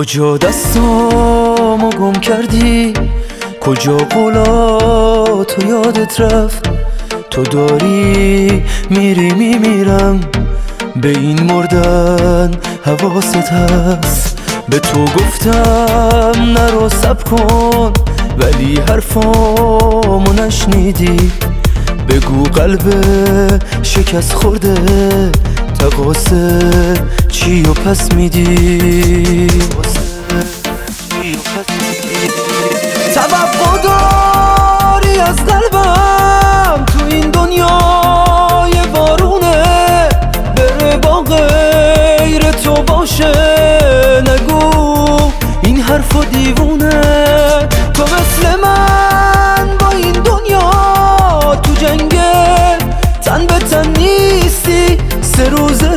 کجا دستامو گم کردی؟ کجا تو یادت رفت؟ تو داری میری میمیرم به این مردن حواست هست. به تو گفتم نرو سب کن ولی حرفامو نشنیدی. بگو قلب شکست خورده تقاسه چی و پس میدی؟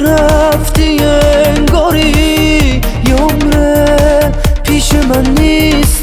رفتی انگاری یه عمره پیش من نیستی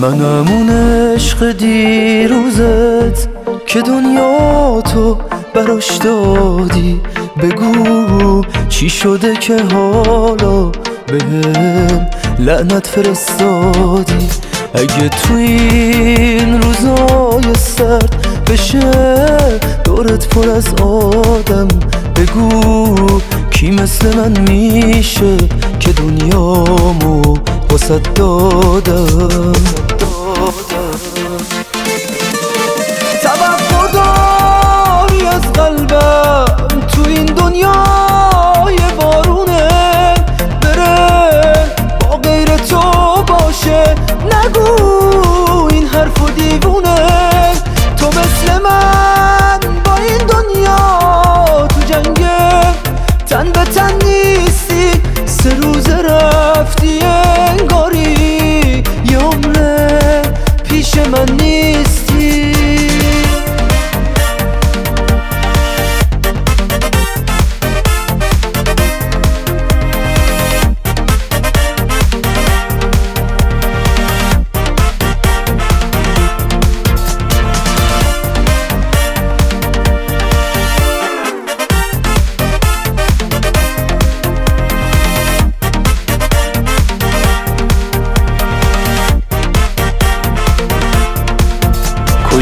منم اون عشق دیروزت که دنیا تو براش دادی. بگو چی شده که حالا بهم لعنت فرستادی. اگه تو این روزای سرد بشه دورت پر از آدم. بگو کی مثل من میشه که دنیامو واسد دادم.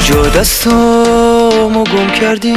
کجا دستامو گم کردی